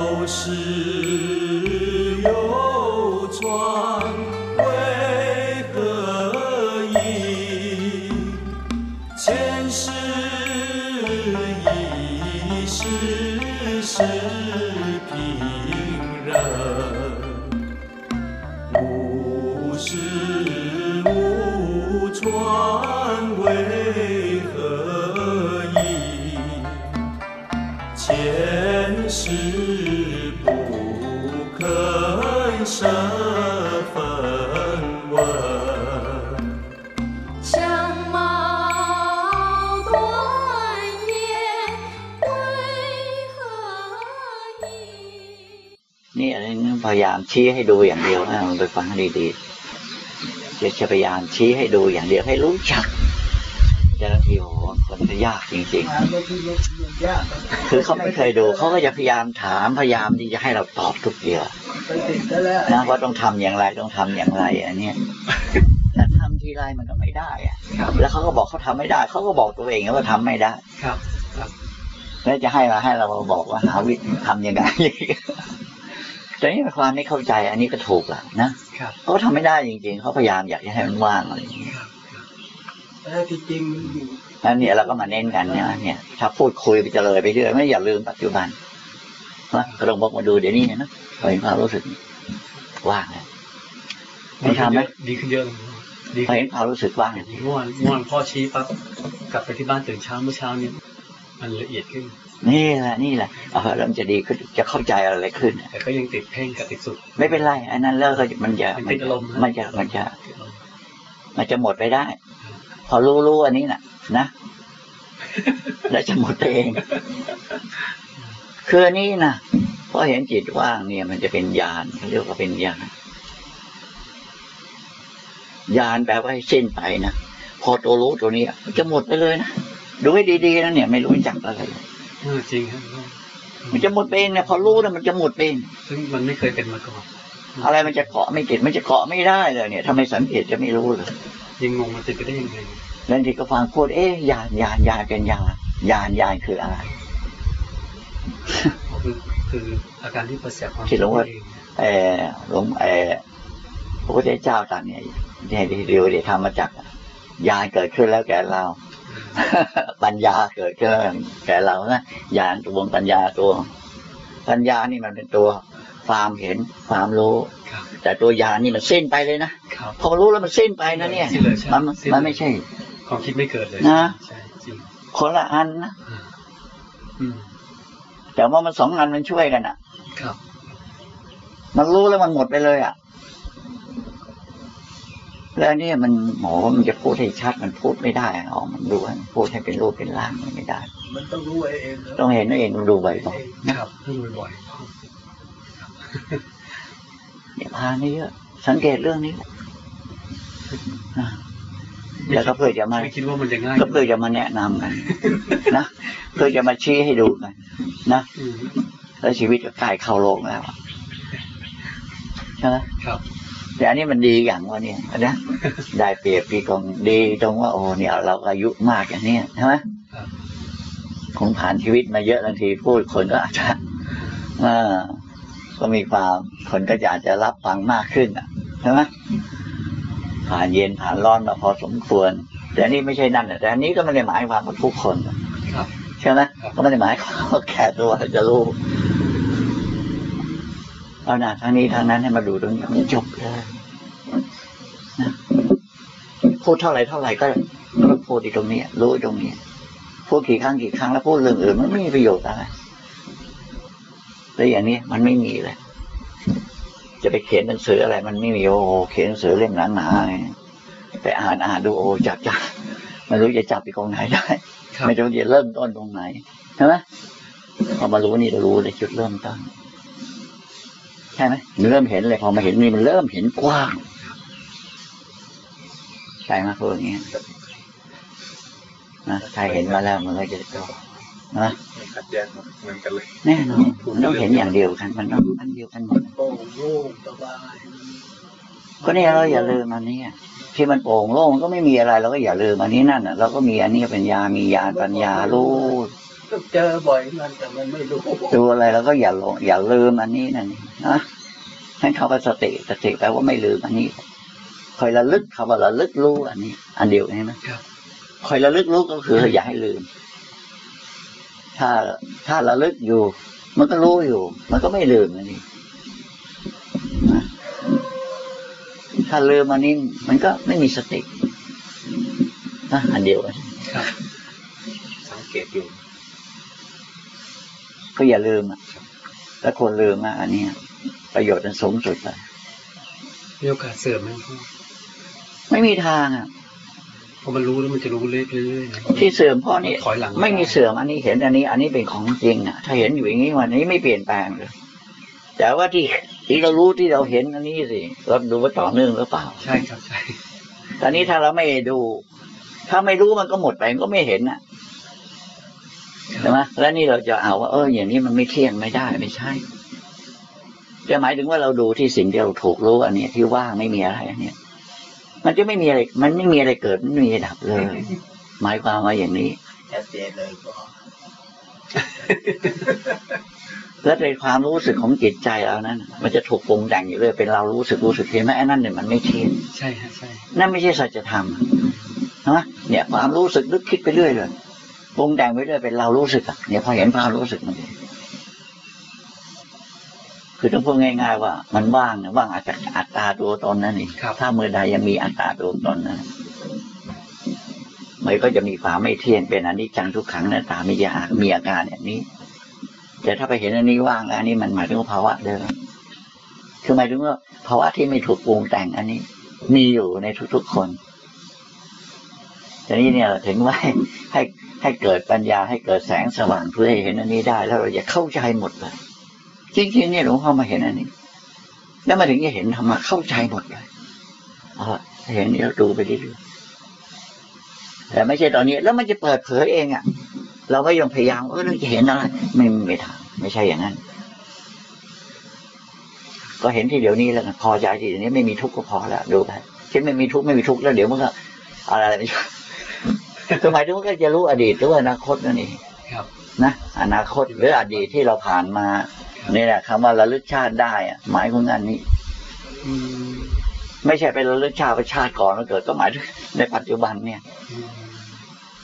พ ยายามชี้ให้ดูอย่างเดียวนะไปฟังดีๆจะจะพยายามชี้ให้ดูอย่างเดียวให้รู้จักแต่บางทีโอ้คนจะยากจริง ๆ คือเขาไม่เคยดูเขาก็จะพยายามถามพยายามที่จะให้เราตอบทุกเดียวนะว่าต้องทำอย่างไรต้องทำอย่างไรอันนี้แต่ทำทีไรมันก็ไม่ได้อะแล้วเขาก็บอกเขาทำไม่ได้เขาก็บอกตัวเองว่าทำไม่ได้ครับแล้วจะให้เราให้เราบอกว่าหาวิธีทำยังไง แต่นี่ความไม่เข้าใจอันนี้ก็ถูกแหละนะเขาทำไม่ได้จริง ๆเขาพยายามอยากจะให้มันว่างอะไรอย่างเงี้ยแล้วจริงแล้วเนี่ยเราก็มาเน้นกันเนี่ยเนี่ย ถ้าพูดคุยไปเจริญไปเรื่อยไม่อย่าลืมปัจจุบันนะกระดงบอกมาดูเดี๋ยวนี้นะเห็นความรู้สึกว่างเลยไม่ทำไหมดีขึ้นเยอะดีเห็นความรู้สึกว่างเมื่อวานเมื่อวานพ่อชี้ปั๊บกลับไปที่บ้านตื่นเช้าเมื่อเช้านี้มันละเอียดขึ้น นี่แหละนี่แหละเออเริ่มจะดีขึ้นจะเข้าใจอะไรขึ้น แต่ก็ยังติดเพ่งกับติดสุด ไม่เป็นไรอันนั้นเลิกมันจะมันจะมันจะมันจะมันจะหมดไปได้ พอรู้รู้อันนี้น่ะนะแล้วจะหมดไปเองคืออันนี้นะพอเห็นจิตว่างเนี่ย มันจะเป็นญาณเรียกว่าเป็นญาณญาณแปลว่าสิ้นไปนะพอตัวรู้ตัวนี้จะหมดไปเลยนะดูให้ดีๆนะเนี่ย ไม่รู้จักอะไร จริงครับมันจะหมดเองเนี่ยพอรู้นะมันจะหมดเองซึ่งมันไม่เคยเป็นมาก่อนอะไรมันจะเกาะไม่ติดมันจะเกาะไม่ได้เลยเนี่ยทำไมสังเกตจะไม่รู้เลยยังงงมันติดไปได้ยังไงแล้วที่ก็ฟังพูดเอ๊ยยานยานยานเป็นยานยานยานคืออะไรคือคืออาการที่ประสบความคิดหลวงว่าเออหลวงเออพระพุทธเจ้าตรัสเนี่ยเนี่ยเดียวเดี๋ยวทำมาจากยานเกิดขึ้นแล้วแก่เรา ปัญญาเกิดขึ้นแก่เรานะญาณตัวปัญญาตัว ปัญญานี่มันเป็นตัวความเห็นความรู้ แต่ตัวญาณนี่มันสิ้นไปเลยนะพอรู้แล้วมันสิ้นไปนะเนี่ยมันมันไม่ใช่ความคิดไม่เกิดเลยนะคนละอันนะแต่ว่ามันสองอันมันช่วยกันอะมันรู้แล้วมันหมดไปเลยอะ แล้วเนี่ยมันหมอมันจะพูดให้ชัดมันพูดไม่ได้อ๋อมันดูพูดให้เป็นรูปเป็นร่างไม่ได้ มันต้องรู้เองต้องเห็นเองดูบ่อยนะครับต้องดูบ่อยอย่าพานี่เยอะ สังเกตเรื่องนี้แล้วก็เพื่อจะมาคิดว่ามันจะง่ายก็เพื่อจะมาแนะนำกันนะเพื่อจะมาชี้ให้ดูกันนะแล้วชีวิตก็กลายเข้าโลกแล้วใช่ไหมครับ แต่อันนี้มันดีอย่างว่าเนี่ยนะได้เปรียบพี่กองดีตรงว่าโอ้เนี่ยเราอายุมากอย่างนี้ใช่ไหมคงผ่านชีวิตมาเยอะบางทีพูดคนก็อาจจะก็มีความคนก็อาจจะรับฟังมากขึ้นอะใช่ไหมผ่านเย็นผ่านร้อนมาพอสมควร แต่นี่ไม่ใช่นั่นแต่อันนี้ก็ไม่ได้หมายความว่าทุกคนใช่ไหมก็ไม่ได้หมายความว่าแค่ตัวจะรู้ เอาหน้าทางนี้ทางนั้นให้มาดูตรงนี้มันจบเลยพูดเท่าไหร่เท่าไหร่ก็ก็พูดที่ตรงนี้รู้ตรงนี้พูดกี่ครั้งกี่ครั้งแล้วพูดเรื่องอื่นมันไม่มีประโยชน์อะไรแล้วอย่างนี้มันไม่มีเลยจะไปเขียนหนังสืออะไร มันไม่มีโอ้เขียนหนังสือเล่มหนาๆไปอ่านอ่านดูโอ้จับจับไม่รู้จะจับไปตรงไหนได้ไม่รู้จะเริ่มต้นตรงไหนใช่ไหมพอมารู้นี่เรารู้ในจุดเริ่มต้น ใช่ไหมเริ่มเห็นเลยพอมาเห็นนี่มันเริ่มเห็นกว้างใช่ไหมพวกนี้นะใครเห็นมาแล้วมันก็จะโตนะขัดแย้งเหมือนกันเลยแน่นอนมันต้องเห็นอย่างเดียวกัน มันต้องอันเดียวกันหมดโปร่งโล่งสบายก็นี่เราอย่าลืมอันนี้ที่มันโปร่งโล่งก็ไม่มีอะไรเราก็อย่าลืมอันนี้นั่นอะเราก็มีอันนี้ปัญญามีญาณปัญญารู้ เจอบ่อยมันแต่มันไม่รู้ดูอะไรแล้วก็อย่าหลงอย่าลืมอันนี้นั่นนะให้เขาไปสติสติแปลว่าไม่ลืมอันนี้คอยระลึกคำว่าระลึกรู้อันนี้ อันเดียวใช่ไหมครับคอยระลึกรู้ก็คืออย่าให้ลืม ถ้าถ้าระลึกอยู่ มันก็รู้อยู่ มันก็ไม่ลืมอันนี้นะถ้าลืมอันนี้มันก็ไม่มีสตินะอันเดียวกันครับสังเกตอยู่ ก็อย่าลืมอะถ้าคนลืมอะอันเนี้ยประโยชน์มันสูงสุดเลยมีโอกาสเสื่อมไหมพ่อไม่มีทางอะพอมันรู้แล้วมันจะรู้เรื่อยๆนะที่เสื่อมเพ่อนี่ถอยหลังไม่มีเสื่อมอันนี้เห็นอันนี้ อันนี้เป็นของจริงอะ ถ้าเห็นอยู่อย่างนี้วันนี้ไม่เปลี่ยนแปลงเลยแต่ว่าที่ที่เรารู้ที่เราเห็นอันนี้สิเราดูว่าต่อเนื่องหรือเปล่า ใช่ครับใช่ตอนนี้ถ้าเราไม่ดู ถ้าไม่รู้มันก็หมดไปมันก็ไม่เห็นอะ ใช่ไหมแล้วนี่เราจะเอาว่าเอออย่างนี้มันไม่เที่ยงไม่ได้ไม่ใช่จะหมายถึงว่าเราดูที่สิ่งที่เราถูกรู้อันเนี้ยที่ว่างไม่มีอะไรอันเนี้ยมันจะไม่มีอะไร มันไม่มีอะไรเกิดไม่มีอะไรดับเลย หมายความว่าอย่างนี้ชัดเจนเลยก็แล้วในความรู้สึกของจิตใจเรานั้น มันจะถูกปรุงแต่งอยู่เรื่อยเป็นเรารู้สึกรู้สึกเห็นไหมไอ้นั่นเนี่ยมันไม่เที่ยงใช่ฮะใช่นั่นไม่ใช่สัจธรรมนะเนี่ยความรู้สึกนึกคิดไปเรื่อยเลย ปรุงแต่งไปเรื่อยเป็นเรารู้สึกอะเนี่ยพอเห็นความรู้สึกมันดิคือต้องพูดง่าย ๆ ว่า มันว่างเนี่ยว่างอาจจะอัตตาตัวตนนั่นเองถ้าเมื่อใดยังมีอัตตาตัวตนนั้นมันก็จะมีความไม่เที่ยงเป็นอนิจจังทุกขังหน้าตามีอามีอาการอย่างนี้ แต่ถ้าไปเห็นอันนี้ว่างแล้วอันนี้มันหมายถึงว่าภาวะเดิมคือหมายถึงว่าภาวะที่ไม่ถูกปรุงแต่งอันนี้ มีอยู่ในทุกๆคนทีนี้เนี่ยถึงว่าให้ ให้เกิดปัญญาให้เกิดแสงสว่างเพื่อให้เห็นอันนี้ได้ แล้วเราจะเข้าใจหมดเลยจริงๆเนี่ยหลวงพ่อมาเห็นอันนี้ แล้วมาถึงจะเห็นธรรมะเข้าใจหมดเลยเอาเห็นนี้เราดูไปเรื่อยๆแต่ไม่ใช่ตอนนี้ แล้วมันจะเปิดเผยเองอะ่ะ เราก็ยังพยายามเออเราจะเห็นอะไรไม่ไม่ทางไม่ใช่อย่างนั้น ก็เห็นที่เดี๋ยวนี้แล้วพอใจที่เดี๋ยวนี้ไม่มีทุกข์ก็พอแล้วดูไปเช่นไม่มีทุกข์ไม่มีทุกข์แล้วเดี๋ยวมันก็อะไรอะไรไม่ใช่ คือหมายถึงว่าก็จะรู้อดีตหรือว่าอนาคตนั่นเองครับนะอนาคตหรืออดีตที่เราผ่านมานี่แหละคำว่าระลึกชาติได้อะหมายของงานนี้อืมไม่ใช่ไประลึกชาติไปชาติก่อนแล้วเกิดก็หมายถึงในปัจจุบันเนี่ยอืม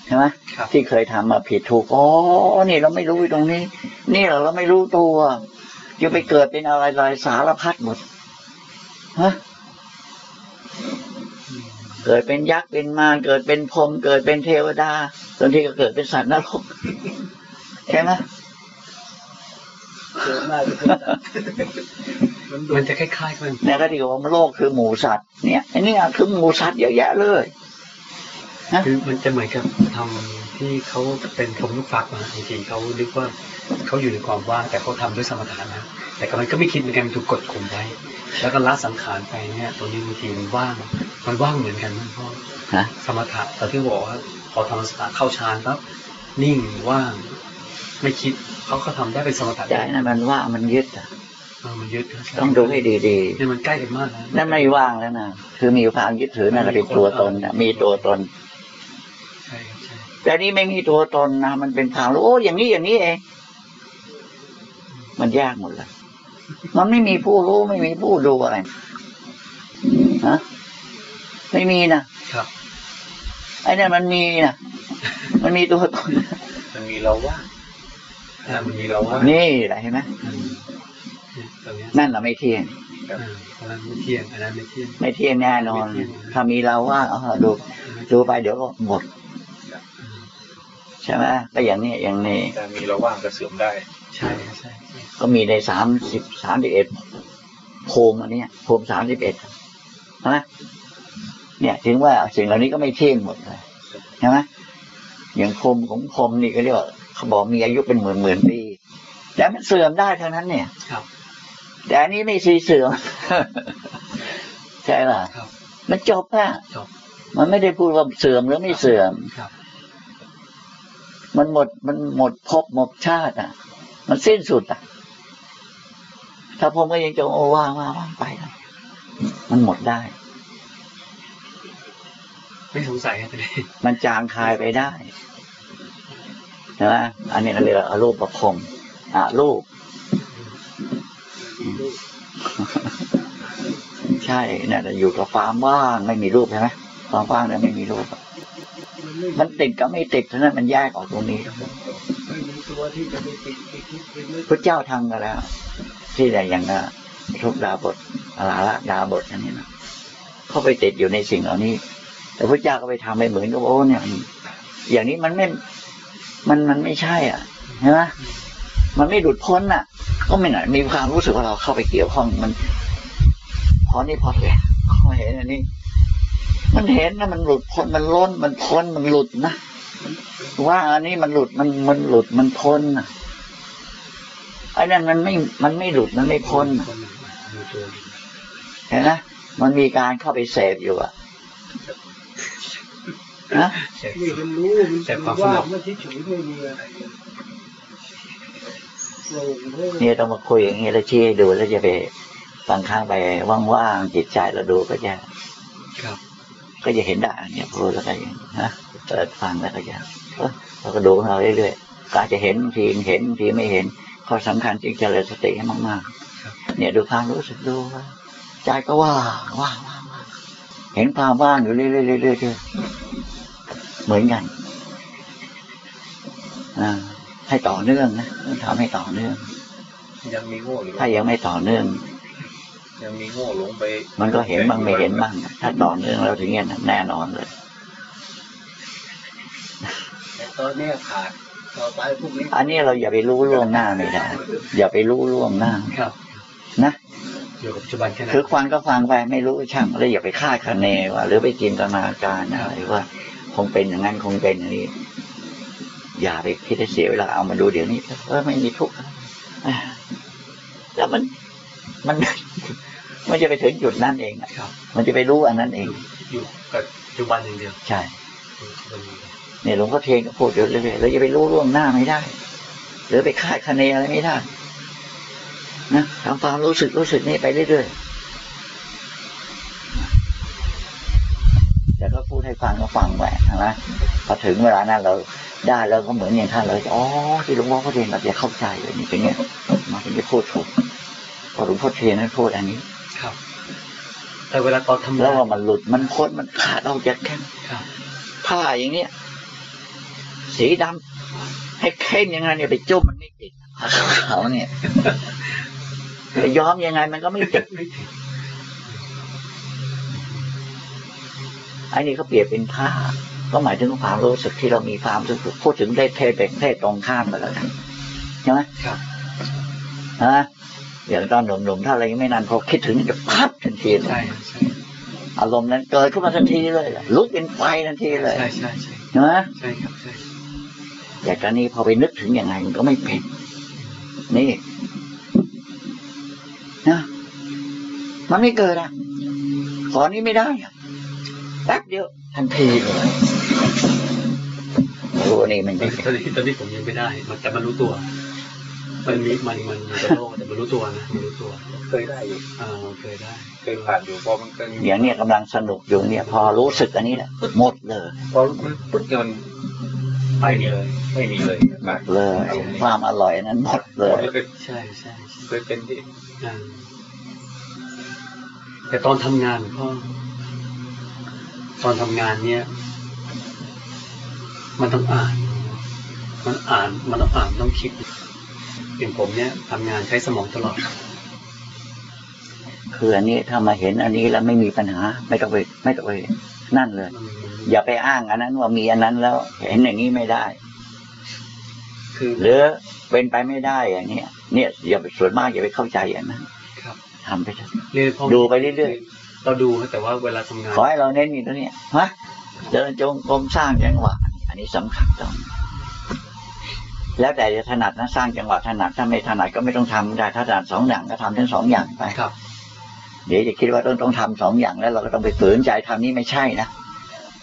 ใช่ไหมครับที่เคยทำมาผิดถูกอ๋อนี่เราไม่รู้ตรงนี้ นี่เราเราไม่รู้ตัวจะไปเกิดเป็นอะไรอะไรสารพัดหมดฮะ เกิดเป็นยักษ์เป็นมารเกิดเป็นพรหมเกิดเป็นเทวดาบางทีก็เกิดเป็นสัตว์นรกใช่ไหมเจอมากเลยมันดูมันจะคล้ายๆกันเนี่ยก็ที่ว่าโลกคือหมูสัตว์เนี่ยอันนี้คือหมูสัตว์เยอะแยะเลยคือมันจะเหมือนกับทำที่เขาเป็นพรหมลูกฟักมาบางทีเขานึกว่าเขาอยู่ในความว่างแต่เขาทำด้วยสมถะนะแต่ก็มันก็ไม่คิดเหมือนกันมันถูกกดข่มไว้ แล้วก็ละสังขารไปเนี่ยตัวนี้บางทีมันว่างมันว่างเหมือนกันนะพ่อฮะสมถะแต่ที่บอกว่าพอทำสมถะเข้าฌานปั๊บนิ่งว่างไม่คิดเขาก็ทำได้เป็นสมถะใจนั่นมันว่ามันยึดอะเออมันยึดนะต้องดูให้ดีเนี่ยมันใกล้กันมากนะๆนั่นไม่ว่างแล้วนะคือมีความยึดถือนั่นแหละเป็นตัวตนนะมีตัวตนใช่ครับใช่แต่นี่ไม่มีตัวตนนะมันเป็นความรู้โอ้อย่างนี้อย่างนี้เองมันยากหมดเลย มันไม่มีผู้รู้ไม่มีผู้ดูอะไรฮะไม่มีนะครับไอ้นั่นมันมีนะมันมีตัวตนมันมีเราว่างอ่ามันมีเราว่างนี่แหละเห็นไหมอืมเนี่ยตรงเนี้ยนั่นเราไม่เที่ยงอ่าอันนั้นไม่เที่ยงอันนั้นไม่เที่ยงไม่เที่ยงแน่นอน ถ้ามีเราว่าเออดูดูไปเดี๋ยวก็หมดใช่ไหมก็อย่างนี้อย่างนี้แต่มีเราว่างก็เสื่อมได้ ใช่ใช่ใช่ก็มีในสามสิบสามสิบเอ็ดภูมิอันเนี้ยภูมิสามสิบเอ็ดใช่ไหมเนี่ย ถึงว่าสิ่งเหล่านี้ก็ไม่เที่ยงหมดเลยใช่ไหมอย่างภูมิของภูมินี่ก็เรียกว่าเขาบอกมีอายุเป็นหมื่นหมื่นปีแต่มันเสื่อมได้เท่านั้นเนี่ยครับ แต่อันนี้ไม่ซีเสื่อมใช่ป่ะครับมันจบอะจบมันไม่ได้พูดว่าเสื่อมหรือไม่เสื่อมครับมันหมดมันหมดภพหมดชาติอะ มันสิ้นสุดอะ ถ้าผมก็ยังจะโอ้ว่างว่างว่างไปนะมันหมดได้ ไม่สงสัยครับตอนนี้มันจางคายไปได้ใช่ไหมอันนี้เราเรียกว่าอรูปประคมอะรูป ใช่เนี่ยเราอยู่กับความว่างไม่มีรูปใช่ไหมความว่างเนี่ยไม่มีรูป มันติดก็ไม่ติดเท่านั้นมันแยกออกตรงนี้ไม่มี ตัวที่จะไปติดไปคิดไปนึกพระเจ้าทำกันแล้ว ที่ใดอย่างนะทุกดาบทอาลาละดาบทอันนี้นะเข้าไปติดอยู่ในสิ่งเหล่านี้ แต่พระเจ้าก็ไปทำไปเหมือนกับโอ้เนี่ยอย่างนี้มันไม่ มันมันไม่ใช่ อะใช่ไหมมันไม่หลุดพ้นอะ ก็ไม่หน่อยมีความรู้สึกว่าเราเข้าไปเกี่ยวข้องมันพอนี่พอเห็นพอเห็นอันนี้ มันเห็นนะมันหลุดพ้นมันล้นมันพ้นมันหลุดนะ ว่าอันนี้มันหลุดมันมันหลุดมันพ้นนะไอ้นั่นมันไม่มันไม่หลุดมันไม่พ้นคนดูตัวอยู่เห็นไหมมันมีการเข้าไปเสพอยู่อะนะแต่นี่มันรู้มันแต่ความสว่างบมันเฉยๆไม่มีอะไรโปร่งโล่งนี่ต้องมาคุยอย่างนี้แล้วชี้ให้ดูแล้วจะไปบางครั้งไปว่างๆจิตใจเราดูก็จะครับ ก็จะเห็นได้เนี่ยพูดแล้วก็อย่างนะเปิดฟังแล้วก็จะเออเราก็ดูของเราเรื่อยๆก็อาจจะเห็นบางทีเห็นบางทีไม่เห็นข้อสำคัญจริงเจริญสติให้มากๆ เนี่ยดูความรู้สึกดูว่าใจก็ว่างว่างว่างว่างเห็นความว่างอยู่เรื่อยๆเรื่อยๆเรื่อยๆเหมือนกันอ่าให้ต่อเนื่องนะต้องทำให้ต่อเนื่องยังมีโง่อยู่ถ้ายังไม่ต่อเนื่อง ยังมีโง่หลงไป มันก็เห็นบ้างไม่เห็นบ้างถ้าต่อเนื่องแล้วถึงเงี้ยนะแน่นอนเลยแต่ตอนเนี้ยขาดต่อไปพวกนี้ อันนี้เราอย่าไปรู้ล่วงหน้าไม่ได้อย่าไปรู้ล่วงหน้าครับ นะอยู่กับปัจจุบันแค่นั้นคือฟังก็ฟังไปไม่รู้ก็ช่างแล้วอย่าไปคาดคะเนว่า หรือไปจินตนาการอะไรว่า คงเป็นอย่างนั้นคงเป็นอย่างนี้ อย่าไปคิดให้เสียเวลาเอามาดูเดี๋ยวนี้เออไม่มีทุกข์อะแล้วมันมัน มันจะไปถึงจุดนั้นเองอะครับมันจะไปรู้อันนั้นเองอยู่กับปัจจุบันอย่างเดียวใช่อยู่กับปัจจุบันอย่างเดียวเนี่ยหลวงพ่อเทียนก็พูดอยู่เรื่อยๆเราจะไปรู้ล่วงหน้าไม่ได้ หรือไปคาดคะเนอะไรไม่ได้นะทำความรู้สึกรู้สึกนี่ไปเรื่อยๆแต่ก็พูดให้ฟังก็ฟังแหวกนะพอถึงเวลานั้นเราได้แล้วก็เหมือนอย่างท่านเลยอ๋อที่หลวงพ่อเทียนเราจะเข้าใจเลยนี่เป็นเงี้ยมาถึงจะพูดถูกพอหลวงพ่อเทียนนั้นพูดอันนี้ครับ แต่เวลาตอนทำแล้วงานว่ามันหลุดมันพ้นมันขาดออกจากแค่นครับผ้าอย่างเนี้ยสีดำให้เข้มยังไงเนี่ยไปจุ่มมันไม่ติดผ้าขาวเนี่ยไปย้อมยังไงมันก็ไม่ติดไม่ถึงไอ้นี่เขาเปรียบเป็นผ้าก็หมายถึงความรู้สึกที่เรามีความรู้สึกพูดถึงได้เพศเป็นเพศตรงข้ามกันแล้วกันใช่ไหมครับฮะ อย่างตอนหนุ่มๆถ้าอะไรยังไม่นานพอคิดถึงจะพับทันทีเลยใช่ใช่อารมณ์นั้นเกิดขึ้นมาทันทีเลยลุกเป็นไฟทันทีเลยใช่ใช่ใช่ใช่ไหมใช่ครับใช่แต่ตอนนี้พอไปนึกถึงยังไงมันก็ไม่เป็นนี่นะมันไม่เกิดอะขอนี้ไม่ได้อะแป๊บเดียวทันทีเลยรู้ว่านี่มันตไม่อนตอนนี้ตอนนี้ผมยังไม่ได้มันแต่มันรู้ตัว มันมีมันมันมันจะโลกแต่มันรู้ตัวนะมันรู้ตัว เคยได้อยู่อ่าเคยได้ เคยผ่านอยู่พอมันเคยอย่างเนี้ยกำลังสนุกอยู่เนี่ย พอรู้สึกอันนี้แหละหมดเลย พอมันปุ๊บเนี่ยมันไม่มีเลย ไม่มีเลยมาเลย ความอร่อยนั้นหมดเลยเคยใช่ใช่ใช่เคยเป็นที่อ่าแต่ตอนทำงานพ่อตอนทำงานเนี่ย มันต้องอ่าน มันอ่านมันต้องอ่านต้องคิด อย่างผมเนี่ยทำงานใช้สมองตลอดคืออันนี้ถ้ามาเห็นอันนี้แล้วไม่มีปัญหา ไม่ต้องไปไม่ต้องไปนั่นเลยมันมันอย่าไปอ้างอันนั้นว่ามีอันนั้นแล้ว เห็นอย่างนี้ไม่ได้ คือหรือเป็นไปไม่ได้อย่างเนี้ยเนี่ยอย่าไปส่วนมากอย่าไปเข้าใจอย่างนั้นครับทำไปเถอะเรียนพ่อดูไปเรื่อยเราดูแต่ว่าเวลาทำงานขอให้เราเน้นนี่ตัวเนี้ยฮะเดินจงกรมสร้างจังหวะอันนี้สำคัญตรง แล้วแต่จะถนัดนะสร้างจังหวะถนัดถ้าไม่ถนัดก็ไม่ต้องทำได้ถ้าถนัดสองอย่างก็ทำทั้งสองอย่างไปครับ เดี๋ยวจะคิดว่าต้องต้องทำสองอย่างแล้วเราก็ต้องไปฝืนใจทำนี่ไม่ใช่นะ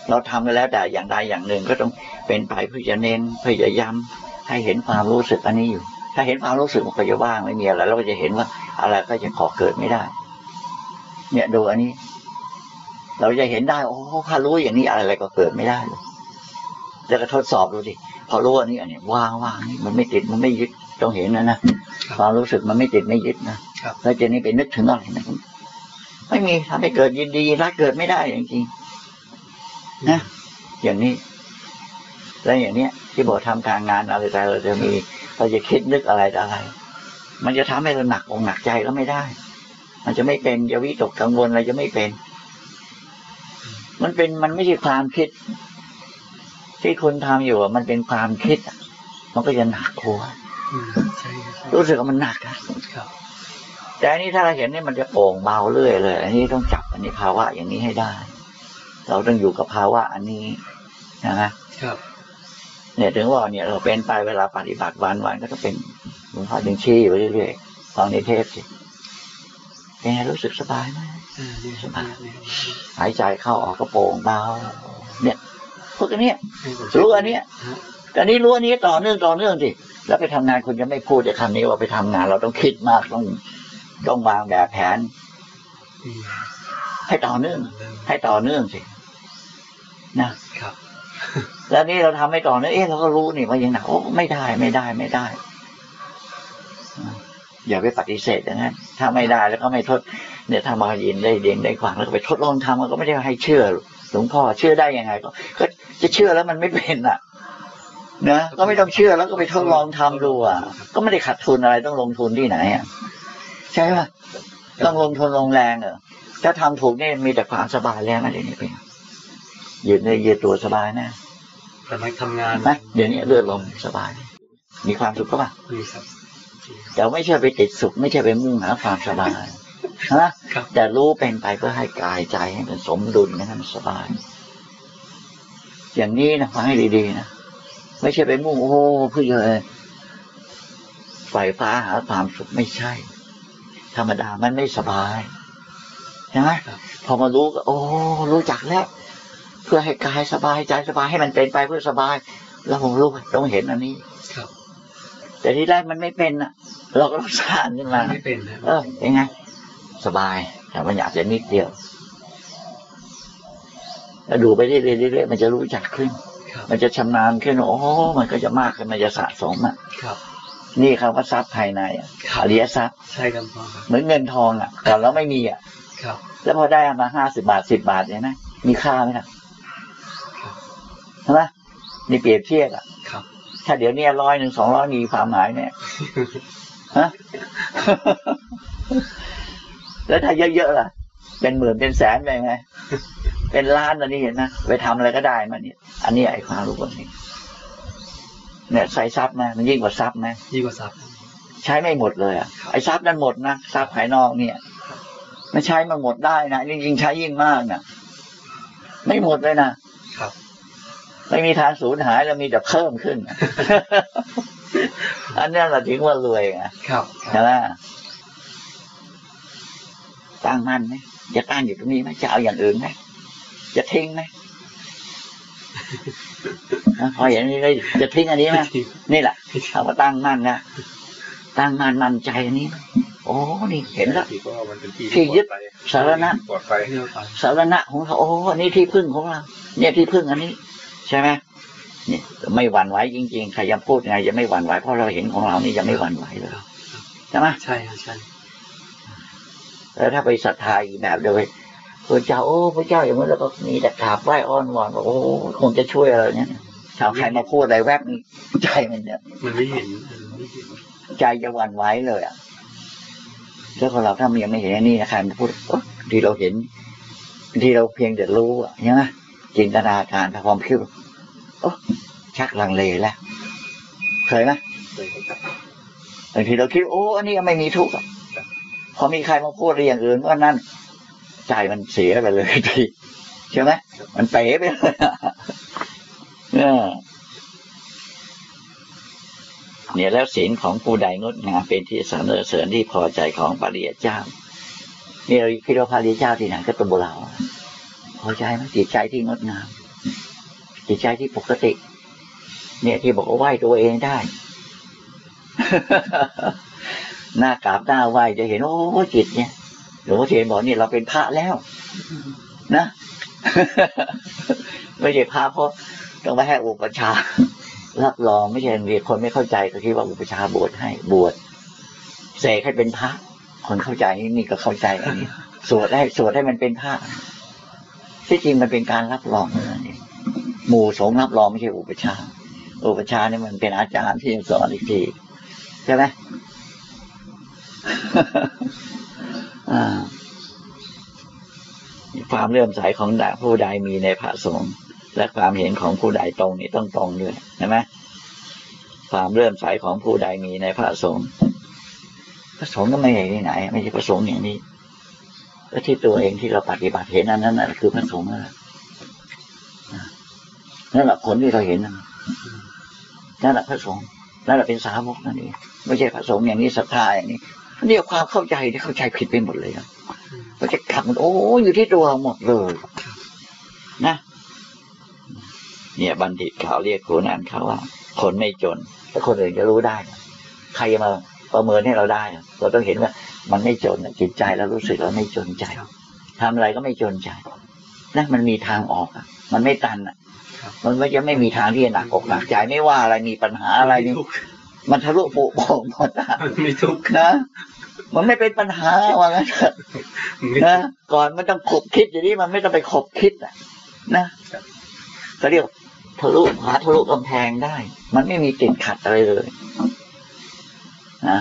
เราทำไปแล้วแต่อย่างใดอย่างหนึ่งก็ต้องเป็นไปเพื่อจะเน้นเพื่อจะย้ำให้เห็นความรู้สึกอันนี้อยู่ ถ้าเห็นความรู้สึกมันก็จะว่างไม่มีอะไรเราก็จะเห็นว่าอะไรก็จะขอเกิดไม่ได้ เนี่ยดูอันนี้ เราจะเห็นได้โอ้ถ้ารู้อย่างนี้อะไรก็เกิดไม่ได้เลย แล้วก็ทดสอบดูดิพอรู้ว่านี่อันนี้วางวางนี่มันไม่ติดมันไม่ยึดต้องเห็นนะนะความรู้สึกมันไม่ติดไม่ยึดนะครับแล้วเจนี่ไปนึกถึงอะไรนะไม่มีทำให้เกิดยินดีรักเกิดไม่ได้จริงๆนะอย่างนี้ แล้วอย่างเนี้ย ที่บอกทำการงานอะไรแต่เราจะมีเราจะคิดนึกอะไรต่ออะไร มันจะทำให้เราหนักอกหนักใจก็ไม่ได้ มันจะไม่เป็นจะวิตกกังวลอะไรจะไม่เป็น มันเป็นมันไม่ใช่ความคิด ที่คุณทำอยู่อะมันเป็นความคิดอะมันก็จะหนักหัวอืมใช่ใช่รู้สึกว่ามันหนักอะครับแต่อันนี้ถ้าเราเห็นนี่มันจะโปร่งเบาเรื่อยเลย อันนี้ต้องจับอันนี้ภาวะอย่างนี้ให้ได้ เราต้องอยู่กับภาวะอันนี้นะครับ เนี่ยถึงว่าเนี่ยเราเป็นไปเวลาปฏิบัติวันวันก็ต้องเป็นหลวงพ่อจึงชี้ไปเรื่อยๆฟังในเทปสิเป็นไงรู้สึกสบายไหมอ่าเนี่ยสบายเนี่ยหายใจเข้าออกก็โปร่งเบาเนี่ย พวกอันเนี้ยให้ผมรู้อันเนี้ยฮะแต่อันนี้รู้อันนี้ต่อเนื่องต่อเนื่องสิแล้วไปทำงานคุณจะไม่พูดแต่คำนี้ว่าไปทำงาน เราต้องคิดมากต้องต้องวางแบบแผนอืมให้ต่อเนื่อง ให้ต่อเนื่องสินะครับ แล้วนี่เราทำไม่ต่อเนื่องเอ๊ะเราก็รู้นี่ว่ายังหนักโอ้ไม่ได้ไม่ได้ไม่ได้อ่าอย่าไปปฏิเสธอย่างนั้นถ้าไม่ได้แล้วก็ไม่ทด เนี่ยถ้ามายินได้เด่นได้ขวางแล้วก็ไปทดลองทำมันก็ไม่ได้ให้เชื่อหลวงพ่อเชื่อได้ยังไง ก็ก็ จะเชื่อแล้วมันไม่เป็นอะนะก็ไม่ต้องเชื่อแล้วก็ไปทดลองทำดูอะ ก็ไม่ได้ขาดทุนอะไรต้องลงทุนที่ไหนอะใช่ป่ะต้องลงทุนลงแรงเหรอถ้าทำถูกนี่มีแต่ความสบายแล้วนะเดี๋ยวนี้เป็นยืดเนื้อยืดตัวสบายนะแต่มาทำงานนะเดี๋ยวนี้เลือดลมสบาย มีความสุขก็ป่ะนี่ครับแต่ไม่ใช่ไปติดสุข ไม่ใช่ไปมุ่งหาความสบายนะครับแต่รู้เป็นไปเพื่อให้กายใจให้มันสมดุลนะให้มันสบาย อย่างนี้นะฟังให้ดีๆนะไม่ใช่ไปมุ่งโอ้โหเพื่อเลยไฟฟ้าหาความสุขไม่ใช่ ธรรมดามันไม่สบายใช่ไหมพอมารู้ก็โอ้รู้จักแล้ว เพื่อให้กายสบายใจสบายให้มันเป็นไปเพื่อสบายแล้วผมรู้ต้องเห็นอันนี้ครับ แต่ที่แรกมันไม่เป็นอะ เราก็ต้องสร้างขึ้นมาไม่เป็นนะเออยังไง สบายแต่มันอยากจะนิดเดียว แล้วดูไปเรื่อยๆเรื่อยๆมันจะรู้จักขึ้นครับมันจะชำนาญขึ้นโอ้มันก็จะมากขึ้นมันจะสะสมอะครับ นี่คำว่าทรัพย์ภายในอะครับอริยทรัพย์ใช่ครับพ่อครับเหมือนเงินทองอะก่อนเราไม่มีอะครับ แล้วพอได้มาห้าสิบาทสิบบาทเนี่ยนะมีค่าไหมล่ะใช่ไหมนี่เปรียบเทียบอะครับถ้าเดี๋ยวเนี้ร้อยหนึ่งสองร้อยมีความหมายเนี่ยฮะแล้วถ้าเยอะๆล่ะ เป็นหมื่นเป็นแสนไปไง เป็นล้านอันนี้เห็นนะไปทำอะไรก็ได้มาเนี่ย อันนี้ไอ้ความรู้คนนี้เนี่ยใส่ทรัพย์นะมันยิ่งกว่าทรัพย์นะยิ่งกว่าทรัพย์ ใช้ไม่หมดเลยอะไอ้ทรัพย์นั้นหมดนะทรัพย์ภายนอกเนี่ยมันใช้มันหมดได้นะนี่ยิ่งใช้ยิ่งมากนะไม่หมดเลยนะครับ ไม่มีทางสูญหายแล้วมีแต่เพิ่มขึ้น อันนี้เราถึงว่ารวยไงครับใช่ไหมตั้งมั่นไหมจะตั้งอยู่ตรงนี้ไหมจะเอาอย่างอื่นไหม จะทิ้งไหมนะพออย่างนี้เลยจะทิ้งอันนี้ไหมนี่แหละคำว่าตั้งมั่นนะตั้งมั่นมั่นใจอันนี้ไหมโอ้นี่เห็นแล้วที่ก็มันเป็นที่ที่ยึดสารณะปลอดภัยเที่ยวไปสารณะของเขาโอ้อันนี้ที่พึ่งของเราเนี่ยที่พึ่งอันนี้ ใช่ไหมเนี่ยไม่หวั่นไหวจริงๆใครยังพูดไงจะไม่หวั่นไหวเพราะเราเห็นของเรานี่ยังไม่หวั่นไหวเลยใช่ไหมใช่ครับใช่แล้วถ้าไปศรัทธาอีกแบบเดียวไป พระเจ้าโอ้พระเจ้าอย่างนี้แล้วก็มีแต่กราบไหว้อ้อนวอนบอกโอ้คงจะช่วยอะไรเนี่ยถ้าใครมาพูดอะไรแวบนี้ใจมันเนี่ยมันไม่เห็นมันไม่เห็นใจจะหวั่นไหวเลยอะแล้วคนเราถ้ามันยังไม่เห็นอันนี้นะใครมาพูดโอ้ที่เราเห็นที่เราเพียงแต่รู้อะใช่ไหมจินตนาการถ้าความคิดโอ้ชักลังเลแล้วเคยไหมเลยครับบางทีเราคิดโอ้อันนี้ไม่มีทุกข์อะพอมีใครมาพูดอะไรอย่างอื่นก็นั่น ใจมันเสียไปเลยทีใช่ไหมมันเป๋ไปเลยเนี่ยเนี่ยแล้วศีลของผู้ใดงดงามเป็นที่สรรเสริญที่พอใจของปริยเจ้านี่เราคิดว่าพระริยเจ้าที่ไหนก็ตัวเราพอใจไหมจิตใจที่งดงามจิตใจที่ปกติ เนี่ยที่บอกว่าไหวตัวเองได้ หน้ากราบหน้าไหวจะเห็นโอ้จิตเนี่ย หลวงพ่อเทียนบอกนี่เราเป็นพระแล้ว นะไม่ใช่พระเพราะต้องไปให้อุปชฌารับรองไม่ใช่เรียนคนไม่เข้าใจก็คิดว่าอุปชฌาบวชให้บวชเสกให้เป็นพระ คนเข้าใจนี่ก็เข้าใจอันนี้สวดให้สวดให้มันเป็นพระที่จริงมันเป็นการรับรองนั่นเองหมู่สงฆ์รับรองไม่ใช่อุปชฌาอุปชฌาย์นี่มันเป็นอาจารย์ที่สอนอีกทีใช่ไหม ความเลื่อมใสของผู้ใดมีในพระสงฆ์และความเห็นของผู้ใดตรงนี่ต้องตรงด้วยใช่ไหมความเลื่อมใสของผู้ใดมีในพระสงฆ์พระสงฆ์ก็ไม่ใช่ที่ไหน ไม่ใช่พระสงฆ์อย่างนี้ก็ที่ตัวเองที่เราปฏิบัติเห็นนั้นนั่นแหละคือพระสงฆ์นั่นแหละนั่นแหละผลที่เราเห็นนั่นนั่นแหละพระสงฆ์นั่นแหละเป็นสาวกนั่นเองไม่ใช่พระสงฆ์อย่างนี้ศรัทธาอย่างนี้ นี่ความเข้าใจที่เข้าใจผิดไปหมดเลยครับก็จะกลับมันโอ้อยู่ที่ตัวหมดเลยนะ เนี่ยบัณฑิตเขาเรียกครูนันเขาว่า คนไม่จนแต่คนอื่นจะรู้ได้ ใครจะมาประเมินให้เราได้ เราต้องเห็นว่า มันไม่จนน่ะจิตใจเรารู้สึกเราไม่จนใจทำอะไรก็ไม่จนใจนะมันมีทางออกอะมันไม่ตันอะมันไม่จะไม่มีทางที่จะหนักอกหนักใจไม่ว่าอะไรมีปัญหาอะไรนี่ทุกข์มันทะลุปุโป่งหมดอะมันไม่ทุกข์นะ มันไม่เป็นปัญหาว่างั้นเถอะมันไม่นะก่อนมันต้องขบคิดอย่างนี้มันไม่ต้องไปขบคิดอะ นะเขาเรียกทะลุหาทะลุกำแพงได้ มันไม่มีติดขัดอะไรเลยนะ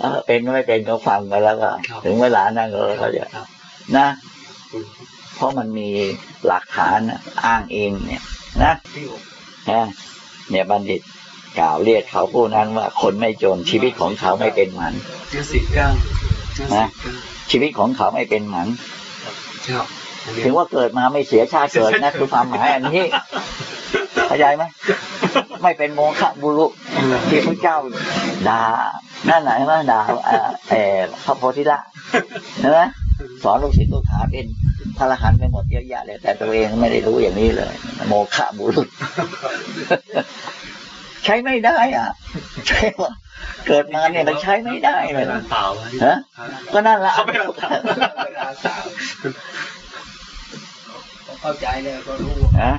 เออเป็นไม่เป็นก็ฟังกันแล้วก็ถึงเวลานั่งเราก็จะครับนะเพราะมันมีหลักฐานน่ะอ้างเองเนี่ยนะนะเนี่ยบัณฑิต กล่าวเรียกเขาผู้นั้นว่าคนไม่จนชีวิตของเขาไม่เป็นหมันเนื้อสิบเก้าเนื้อสิบเก้าชีวิตของเขาไม่เป็นหมันครับอันนี้ถึงว่าเกิดมาไม่เสียชาติเกิดนะคือความหมายอันนี้เข้าใจไหมไม่เป็นโมฆะบุรุษที่พระเจ้าด่านั่นไหนมาด่าเอ่อเอ่อพระโพธิละเห็นไหมสอนลูกศิษย์ลูกหาเป็นพระอรหันต์ไปหมดเยอะแยะเลยแต่ตัวเองไม่ได้รู้อย่างนี้เลย โมฆะบุรุษ ใช้ไม่ได้อะใช่ว่าเกิดมาเนี่ยมันใช้ไม่ได้เลยเปล่าฮะก็นั่นละเขาไม่เอาเข้าใจเลยก็รู้นะ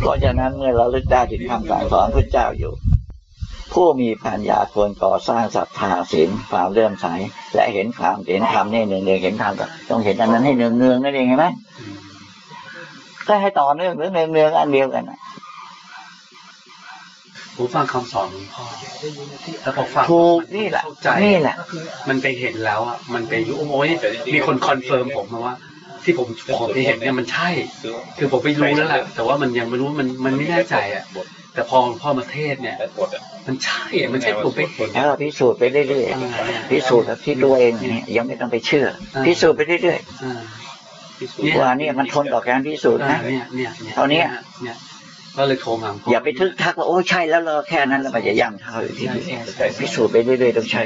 เพราะฉะนั้นเมื่อเราลึกได้ถึงคำสั่งสอนพระเจ้าอยู่ ผู้มีปัญญาควรก่อสร้างศรัทธาศีลความเลื่อมใสและเห็นความเห็นธรรมเนี่ยเนืองๆเห็นธรรมก็ต้องเห็นอันนั้นให้เนืองเนืองๆนั่นเองเห็นไหมก็ให้ต่อเนื่องหรือเนืองเนืองๆอันเดียวกันน่ะ ผมฟังคำสอนหลวงพ่อแล้วพอฟังถูกนี่แหละเข้าใจนี่แหละ มันไปเห็นแล้วอะมันไปรู้โอ้ยมีคน confirm ผมมาว่า ที่ผมผมไปเห็นเนี่ยมันใช่ คือผมไปรู้แล้วแหละแต่ว่ามันยังไม่รู้มันมันไม่แน่ใจอะแต่พอพ่อมาเทศเนี่ยมันใช่อะมันใช่ผมไปเห็นแล้วเราพิสูจน์ไปเรื่อยๆพิสูจน์แบบที่ตัวเองเนี่ยยังไม่ต้องไปเชื่อ พิสูจน์ไปเรื่อยอ่าๆว่าเนี่ยมันทนต่อการพิสูจน์อ่านะเนี่ยเนี่ยเนี่ยเท่านี้เนี่ย ก็เลยโทรมาหลวงพ่อย่าไปทึกทักว่าโอ้ใช่แล้วเราแค่นั้นแล้วมันจะย่ำเท่าอยู่ที่นี่พิสูจน์ไปเรื่อยๆต้องใช้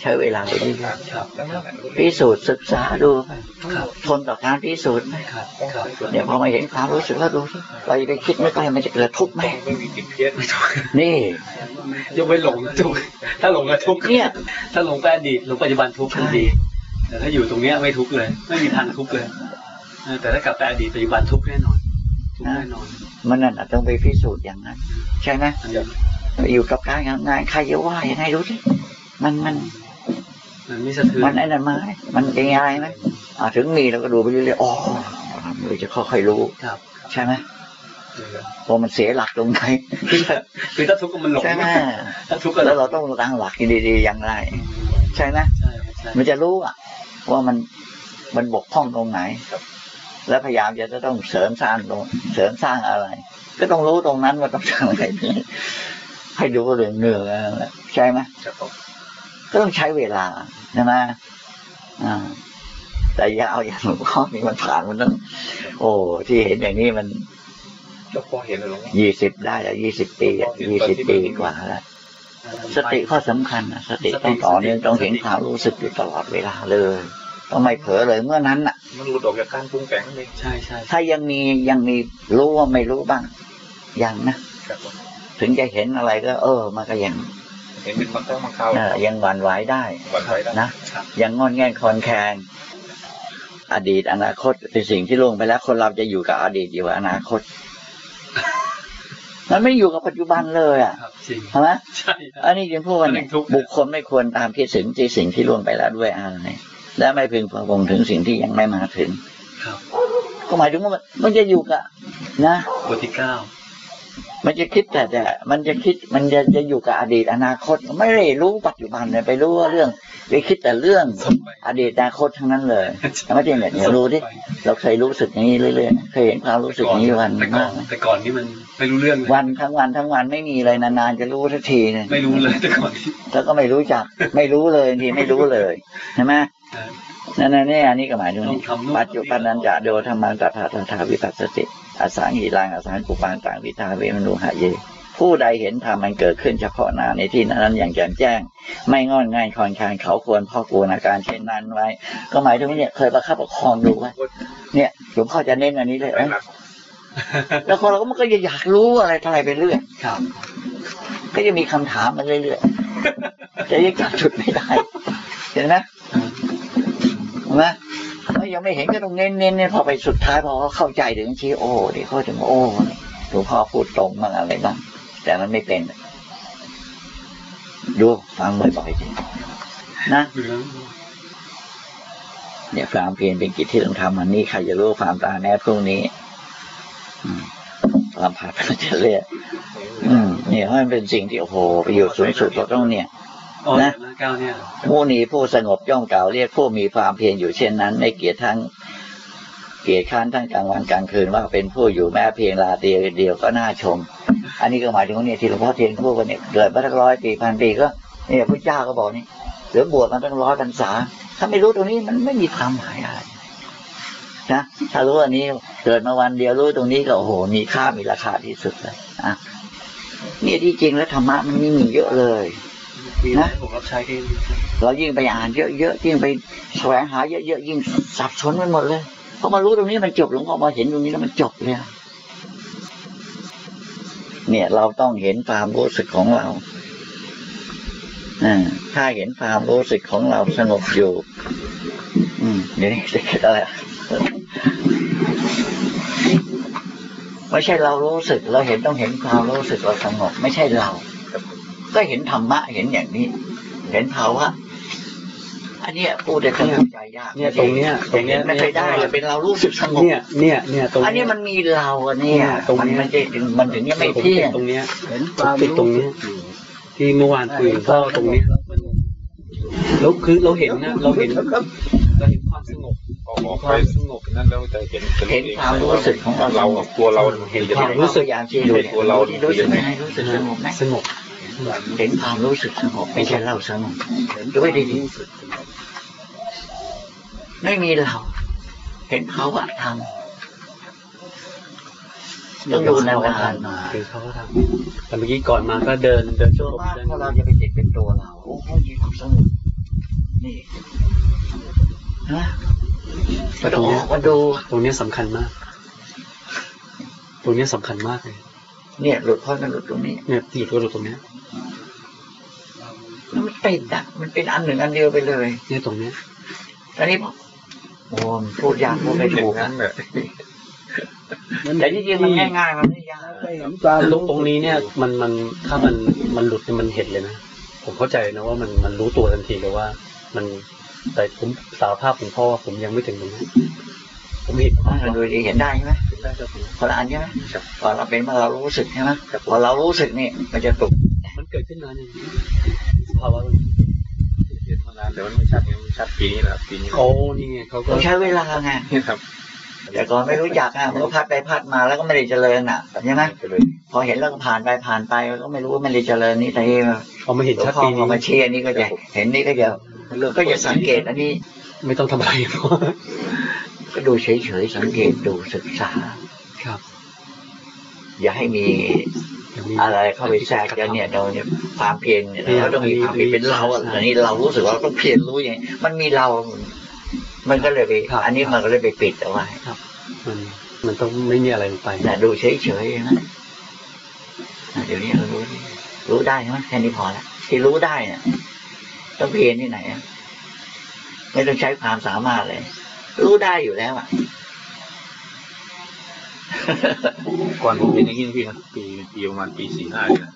ใช้เวลาไปเรื่อยครับๆพิสูจน์ศึกษาดูครับทนต่อการพิสูจน์ไหมครับครับเนี่ยพอมาเห็นความรู้สึกแล้วดูสิเราจะไปคิดไม่ไปมันจะเกิดทุกข์ไหมไม่มีติดเพี้ยนนี่ยกไว้หลงทุกข์ถ้าหลงก็ทุกข์เนี่ยถ้าหลงไปอดีตหลงปัจจุบันทุกข์ทันทีแต่ถ้าอยู่ตรงเนี้ยไม่ทุกข์เลย ไม่มีทางทุกข์เลยเออแต่ถ้ากลับไปอดีตปัจจุบันทุกข์แน่นอนทุกข์แน่นอน มันนั่นน่ะต้องไปพิสูจน์อย่างนั้น ใช่ไหมอันนี้อยู่กับการงานงานใครจะว่ายังไงรู้สิมันมัน มันไม่สะเทือมันนไอ้นั่นมาไหมมันเป็นยังไงไหมอ่าถึงมีเราก็ดูไปเรื่อยๆอ๋อเราจะค่อยๆรู้ครับ ใช่ไหมว่ามันเสียหลักตรงไหนคือถ้าทุกข์ก็มันหลงใช่ไหมถ้าทุกข์ก็แล้วเราต้องตั้งหลักดีๆอย่างไร ใช่ไหมใช่ใช่มันจะรู้อะว่ามันมันบกพร่องตรงไหน แล้วพยายามจะต้องเสริมสร้างตรงเสริมสร้างอะไร ก็ต้องรู้ตรงนั้นว่าต้องทำอะไรให้ดูเรื่องเนื้อใช่ไหมครับผมก็ต้องใช้เวลาใช่ไหมอ่าแต่อยาเอาอย่างหลวงพ่อนี่มันผ่านมันต้องโอ้ที่เห็นอย่างนี้มันก็พอเห็นแล้วหลวงยี่สิบได้แล้วยี่สิบปียี่สิบปีกว่าแล้วสติข้อสำคัญนะสติต้องต่อเนื่องต้องเห็นความรู้สึกอยู่ตลอดเวลาเลย ต้องไม่เผลอเลยเมื่อนั้นน่ะ มันรู้ออกจากการปรุงแต่งนั่นเองใช่ใช่ถ้ายังมียังมีรู้ว่าไม่รู้บ้างยังนะครับผมถึงจะเห็นอะไรก็ เออมันก็ยังเห็นเป็นบางครั้งบางคราวเออยังหวั่นไหวได้หวั่นไหวได้นะยังงอนแง่นคลอนแคลงอดีตอนาคตเป็นสิ่งที่ล่วงไปแล้ว คนเราจะอยู่กับอดีตอยู่กับอนาคต มันไม่อยู่กับปัจจุบันเลยอะครับจริงใช่ไหมใช่ครับอันนี้จึงพูดว่าเนี่ยอันนี้ทุกข์นะบุคคลไม่ควรตามคิดถึงที่สิ่งที่ล่วงไปแล้วด้วยอะไร และไม่พึงพะวงถึงสิ่งที่ยังไม่มาถึง ครับ ก็หมายถึงว่ามันมันจะอยู่กับนะบทที่เก้า มันจะคิดแต่แต่มันจะคิดมันจะจะอยู่กับอดีตอนาคต ไม่ได้รู้ปัจจุบันเลยไปรู้ว่าเรื่องไปคิดแต่เรื่องส่งไปอดีตอนาคตทั้งนั้นเลยไม่ใช่เนี่ยเดี๋ยวรู้ดิเราเคยรู้สึกอย่างนี้เรื่อยๆเคยเห็นความรู้สึกอย่างนี้วันแต่ก่อมานกไหมแต่ก่อนนี่มันไม่รู้เรื่องเลยวันทั้งวันทั้งวันไม่มีเลยนานๆจะรู้ทันทีเนี่ยไม่รู้เลยแต่ก่อนที่แล้วก็ไม่รู้จัก ไม่รู้เลยบางทีไม่รู้เลยใช่ไหมเออ นั่นนี่อันนี้ก็หมายถึงต้องทำนู่นปัจจุบันนันจะโดธรรมังตถาตถาวิปัสสติอสังหิรังอสังกุปังต่างวิทาเวมนุหะเย ผู้ใดเห็นธรรมมันเกิดขึ้นเฉพาะหน้าในที่นั้นอย่างแจ่มแจ้ง ไม่งอนง่ายคลอนคลานเขาควรพ่อควรอาการเช่นนั้นไว้ ก็หมายถึงเนี่ยเคยประคับประคองดูไว้เนี่ยหลวงพ่อจะเน้นอันนี้เลยไปเอ้ยหลักแล้วคนเราก็มันก็อยากรู้อะไรอะไรไปเรื่อยครับก็จะมีคำถามมาเรื่อยๆแต่ยังจับจุดไม่ได้เห็นไหมเห็ นไหมแล้วยังไม่เห็นก็ต้องเน้นเน้นเน้นพอไปสุดท้ายพอเขาเข้าใจถึงชี้โอ้ที่เขาถึงโอ้หลวงพ่อพูดตรงบ้างอะไรบ้างแต่มันไม่เป็นดูฟังบ่อยๆทีนะเนี่ยความเพียรเป็นกิจที่ต้องทำวันนี้ใครจะรู้ความตาแน่พรุ่งนี้ความผัดก็จะเรียกเนี่ยเพราะมันเป็นสิ่งที่โอ้โหประโยชน์สูงสุดเราต้องเนี่ย นะหน้าเก้าเนี่ยผู้นี้ผู้สงบย่อมกล่าวเรียกผู้มีความเพียรอยู่เช่นนั้น ไม่เกียรติทั้งเกียรติค้านทั้งกลางวันกลางคืนว่าเป็นผู้อยู่แม้เพียงลาเดียวเดียวก็น่าชม อันนี้ก็หมายถึงว่าเนี่ยที่หลวงพ่อเทียนพูดว่าเนี่ยเกิดมาตั้งร้อยปีพันปีก็เนี่ยพระเจ้าก็บอกนี่เหลือบวชมาตั้งร้อยพรรษา ถ้าไม่รู้ตรงนี้มันไม่มีความหมายอะไรนะถ้ารู้อันนี้เกิดมาวันเดียวรู้ตรงนี้ก็โอ้โหมีค่ามีราคาที่สุดเลยอะเนี่ยที่จริงแล้วธรรมะมันมีมีเยอะเลย มีนะผมรับใช้ที่เรายิ่งไปอ่านเยอะๆยิ่งไปแสวงหาเยอะๆยิ่งสับสนไปหมดเลยพอมารู้ตรงนี้มันจบหลวงพ่อมาเห็นตรงนี้แล้วมันจบเลยอะเนี่ย เราต้องเห็นความรู้สึกของเราอ่าถ้าเห็นความรู้สึกของเราสงบอยู่ อืมเดี๋ยวนี้จะคิดอะไรอะไม่ใช่เรารู้สึก เราเห็นต้องเห็นความรู้สึกเราสงบไม่ใช่เรา ก็เห็นธรรมะเห็นอย่างนี้ เห็นภาวะอันเนี้ยพูดได้เข้าใจยากเนี่ยตรงเนี้ยตรงเนี้ยไม่เคยได้เลยเป็นเรารู้สึกสงบเนี่ยเนี่ยเนี่ยตรงอันนี้มันมีเราอะเนี่ยตรงมันเนี้ยมันจะถึงมันถึงยังไม่เที่ยงตรงเนี้ยเห็นคผมวามติดตรงเนี้ยที่เมื่อวานคุยกับพ่อตรงเนี้ยมันแล้วคือเราเห็นนะเราเห็นเราเห็นความสงบพอออกไปนั่นแล้วจะเห็นเห็นความรู้สึกของเราเรากับตัวเราเห็นจะความเห็นรู้สึกอย่างที่ดูเนี่ยตัวเรารู้สึกไหมรู้สึกสงบไหมสงบ เห็นความรู้สึกสงบไม่ใช่เราสงบดูให้ดีๆไม่มีเรา เห็นภาวะธรรมต้องดูนานๆคือเขาก็ทำแต่เมื่อกี้ก่อนมาก็เดินเดินส่วนมากเดินพอเราจะไปติดเป็นตัวเราโอ้โหที่ทำสงบนี่นะก็ต้องออกมาดูตรงเนี้ยสำคัญมาก ตรงเนี้ยสำคัญมากเลย เนี่ยหลุดพ้นกันหลุดตรงนี้เนี่ยหยุดก็หลุดตรงเนี้ยแล้วมันติดอะมันเป็นอันหนึ่งอันเดียวไปเลยเนี่ยตรงเนี้ยตอนนี้บอกโอ้มันพูดยากพูดไม่ถูกนั้นะนแหละแต่ที่จริงมันง่ายๆมันไม่ยากตรงตรงนี้เนี่ย มันมันถ้ามันมันหลุดเนี่ยมันเห็นเลยนะผมเข้าใจนะว่ามันมันรู้ตัวทันทีเลยว่า มันแต่ผมสารภาพของพ่อว่าผมยังไม่ถึงตรงนี้นผมเห็นอ่าดูดีเห็นได้ใช่ไหม คนละอันใช่ไหมพอเราเป็นพอเรารู้สึกใช่ไหมพอเรารู้สึกนี่มันจะตุกมันเกิดขึ้นนานยังสภาวะเห็นมานานแต่มันไม่ชัดไงมันชัดปีนี้นะครับปีนี้โอ้นี่ไงเขาก็ต้องใช้เวลาไงนี่ครับแต่ก่อนไม่รู้จักอะมันก็พัดไปพัดมาแล้วก็ไม่ได้เจริญอะใช่ไหมไปเลยพอเห็นแล้วก็ผ่านไปผ่านไปก็ไม่รู้ว่าไม่ได้เจริญนี่แต่ที่เอามาเห็นหลวงชัดพ่อปีพอนี้มาเชียร์นี่ก็จะเห็นนี่ก็จะก็จะสังเกตอันนี้ ไม่ต้องทำอะไร ก็ดูเฉยๆสังเกตดูศึกษา ครับ อย่าให้มีอะไรเข้าไปแทรกกันเนี่ยเราเนี่ยความเพียรเนี่ยเราต้องมีความเพียรเป็นเราอะอันนี้เรารู้สึกว่าเราต้องเพียรรู้อย่างนี้มันมีเรา มันก็เลยไปอันนี้มันก็เลยไปปิดเอาไว้มันมันต้องไม่มีอะไรลงไปแต่ดูเฉยๆนะเดี๋ยวนี้เรารู้ดิรู้ได้ใช่ไหมแค่นี้พอแล้วที่รู้ได้เนี่ยต้องเพียรที่ไหนอะไม่ต้องใช้ความสามารถเลย รู้ได้อยู่แล้วอะก่อนผมเห็นอย่างนี้นะพี่นะปีปีประมาณปีสี่ห้าเนี่ยนะ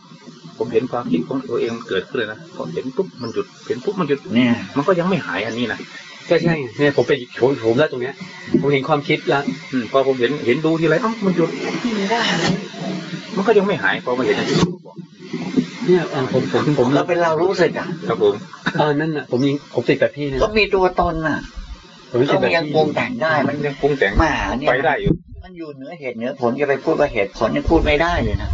ผมเห็นความคิดของตัวเองมันเกิดขึ้นเลยนะพอเห็นปุ๊บมันหยุดเห็นปุ๊บมันหยุดเนี่ยมันก็ยังไม่หายอันนี้นะก็ใช่ไงเนี่ยผมไปผมผมได้ตรงเนี้ย ผมเห็นความคิดแล้วอืมพอผมเห็นเห็นดูทีไรเอ้ามันหยุดไม่ได้มันก็ยังไม่หายพอมาเห็นอย่างที่ผมบอกเนี่ยอ่าผมผมผมเราเป็นเรารู้สึกอะครับผมเออนั่นน่ะผมยิงผมติดแบบพี่นะก็มีตัวตนน่ะ ผมรู้สึก็กแบบยังพี่ปรุงแต่งได้ มันยังปรุงแต่งแหมาเนี่ยไปได้อยู่ มันอยู่เหนือเหตุเหนือผลจะไปพูดว่าเหตุผลเนี่ยพูดไม่ได้เลยนะ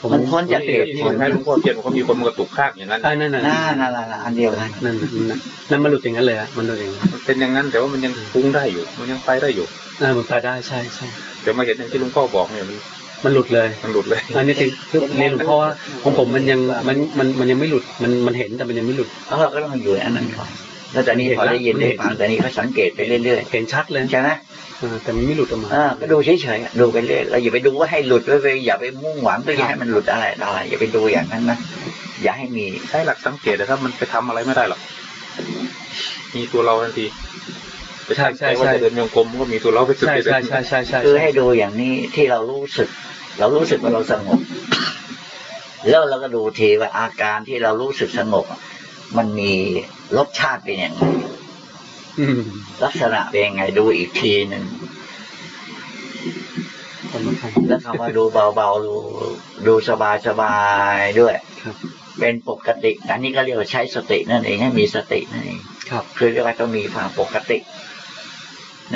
ผมมันพ้นจากเหตุที่ผลให้หลวงพ่อเทียนเขามีคนมากระตุกข้างอย่างนั้นอ่านั่นน่ะน่าน่าน่าน่าอันเดียวกันนั่นน่ะนั่นน่ะนั่นมันหลุดอย่างนั้นเลยอะมันหลุดอย่างนั้นมันเป็นอย่างนั้นแต่ว่ามันยังปรุงได้อยู่ มันยังไปได้อยู่อ่ามันไปได้ใช่ใช่แต่มาเห็นอย่างที่หลวงพ่อบอกเนี่ยมันมันหลุดเลย มันหลุดเลย อันนี้คือคือเรียนหลวงพ่อว่าของผมมันยังมันมันมันยังไม่หลุด มันมันเห็นแต่มันยังไม่หลุดแล้วเราก็ต้องอยู่ในอันนั้นก่อน แล้วตอนนี้พอได้ยินได้ฟังตอนนี้ก็สังเกตไปเรื่อยเห็นชัดเลยๆใช่ไหมอ่าแต่มันไม่หลุดออกมาอ่าก็ดูเฉยๆอะดูไปเรื่อยเราอย่าไปดูว่าให้หลุดไว้ไปอย่าไปมุ่งหวังเพื่อจะให้มันหลุดอะไรอะไรอย่าไปดูอย่างนั้นนะ อย่าให้มีใช้หลักสังเกตนะครับมันไปทำอะไรไม่ได้หรอก มีตัวเราทันทีไปใช่ใช่ว่าใช่จะเดินโยงกลมก็มีตัวเราไปสุดใช่เลยใช่ใช่ใช่ใช่คือให้ดูอย่างนี้ที่เรารู้สึก เรารู้สึกว่าเราสงบ แล้วเราก็ดูทีว่าอาการที่เรารู้สึกสงบอะมันมี รสชาติเป็นอย่างไรอืมลักษณะเป็นยังไงดูอีกทีหนึ่งสำคัญแล้วคำว่าดูเบาๆดูดูสบายๆด้วยครับเป็นปกติ อันนี้ก็เรียกว่าใช้สตินั่นเองให้มีสตินั่นเองครับคือเรียกว่าต้องมีความปกติ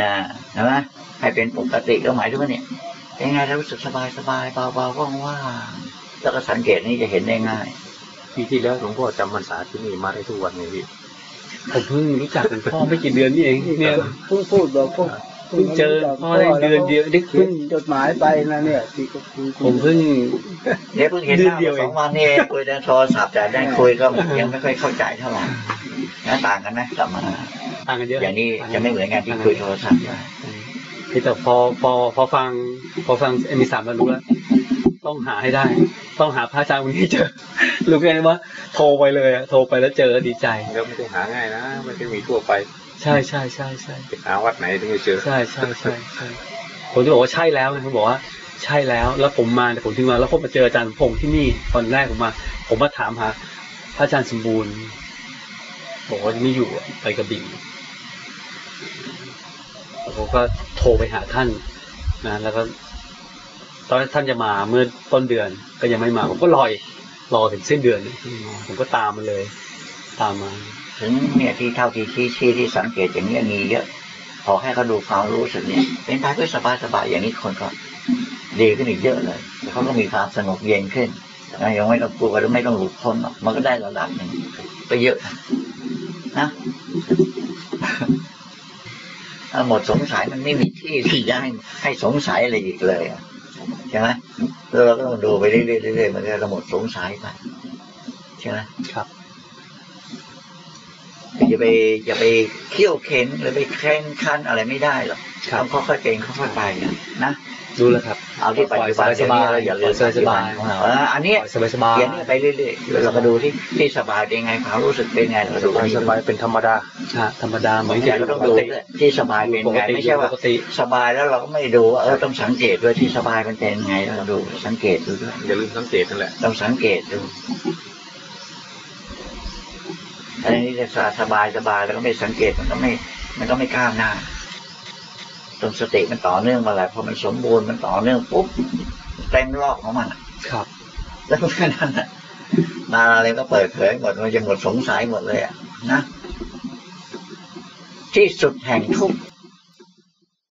นะใช่ไหมให้เป็นปกติก็หมายถึงว่าเนี่ยยังไงเรารู้สึกสบายสบายเบาเบาๆว่างๆแล้วก็สังเกตนี่จะเห็นได้ง่ายปีที่แล้วหลวงพ่อจำพรรษาที่นี่มาได้ทุกวันเลยพี่ ผมเพิ่งรู้จักหลวงพ่อไม่กี่เดือนนี่เองเนี่ยเพิ่งพูดบอกพวกเพิ่งเจอพ่อได้เดือนเดียวนี่เพิ่เพิ่งงจดหมายไปนะเนี่ยที่ก็คุยผมเพิ่งเดี๋ยวเพิ่งเห็นหน้าเดือนเดียวมาเองสองวันนี่คุยทางโทรศัพท์แต่ได้คุยก็ยังไม่ค่อยเข้าใจเท่าไหร่นะต่างกันนะกลับมาต่างกันเยอะอย่างนี้จะไม่เหมือนกันที่คุยโทรศัพท์นะพี่แต่พอพอพอฟัง พอฟังเอ็มสามแล้วรู้แล้ว ต้องหาให้ได้ ต้องหาพระอาจารย์คนนี้ให้เจอรู้ไงว่า โทรไปเลยอะโทรไปแล้วเจอดีใจแล้วไม่ได้หาง่ายนะไม่ได้มีทั่วไป ใช่ใช่ใช่ใช่ไปหาวัดไหนถึงจะเจอใช่ใช่ใช่ใช่ผมจะบอกว่าใช่แล้วนะเขาบอกว่าใช่แล้ว แล้วผมมาแต่ยผมถึงมาแล้วผมมาเจออาจารย์พงษ์ที่นี่ตอนแรกผมมา ผมมาถามหาพระอาจารย์สมบูรณ์บอกว่าไม่อยู่อะไปกระบี่แล้วผมก็โทรไปหาท่านนะแล้วก็ ตอนท่านจะมาเมื่อต้นเดือนก็ยังไม่มา ผมก็รออีกรอถึงสิ้นเดือน ผมก็ตามมาเลย ตามมาถึงเนี่ยที่เท่าที่ชี้ชี้ที่สังเกตอย่างนี้มีเยอะขอให้เขาดูความรู้สึกเนี่ย เป็นไปด้วยสบายสบายๆอย่างนี้คนก็ดีขึ้นอีกเยอะเลยเขาก็มีความสงบเย็นขึ้นนะยังไม่ต้องกลัวหรือไม่ต้องหลุดพ้นหรอกมันก็ได้ระดับหนึ่งไปเยอะนะถ้าหมดสงสัยมันไม่มีที่ที่จะให้ให้สงสัยอะไรอีกเลยอะ ใช่ไหมแล้วเราก็ต้องดูไปเรื่อยๆเรื่อยๆมันก็จะหมดสงสัยไปใช่ไหมครับอย่าไปอย่าไปเคี่ยวเข็นหรือไปแข่งขันอะไรไม่ได้หรอกครับต้องค่อยๆเป็นค่อยๆไปนะนะ รู้แล้วครับ เอาที่ปัจจุบันสบายๆเดี๋วนี้เราอย่าลืมสบายๆปัจจุบันของเราเอออันเนี้ยสบายสบายเขียนเนี่ยไปเรื่อยๆแล้วเราก็ดูที่ที่สบายเป็นไงความรู้สึกเป็นไงเราดูสบายสบายเป็นธรรมดาฮะธรรมดาเหมืบาองนทีเราต้องดูด้วยที่สบายเป็นปกไงติไม่ใช่ว่าปกติสบายแล้วเราก็ไม่ดูว่าเออต้องสังเกตด้วยที่สบายมันเป็นไงเราดูสังเกตดูด้วยอย่าลืมสังเกตนั่นแหละต้องสังเกตดูอันนี้จะสบายสบายแล้วก็ไม่สังเกตมันก็ไม่มันก็ไม่ก้าวหน้า ตรงสติมันต่อเนื่องมาแหละพอมันสมบูรณ์มันต่อเนื่องปุ๊บเต็มรอบของมันอะครับ แล้วแค่นั้นน่ะมาอะไรก็เปิดเผยหมดมันจะหมดสงสัยหมดเลยอะนะ ที่สุดแห่งทุกข์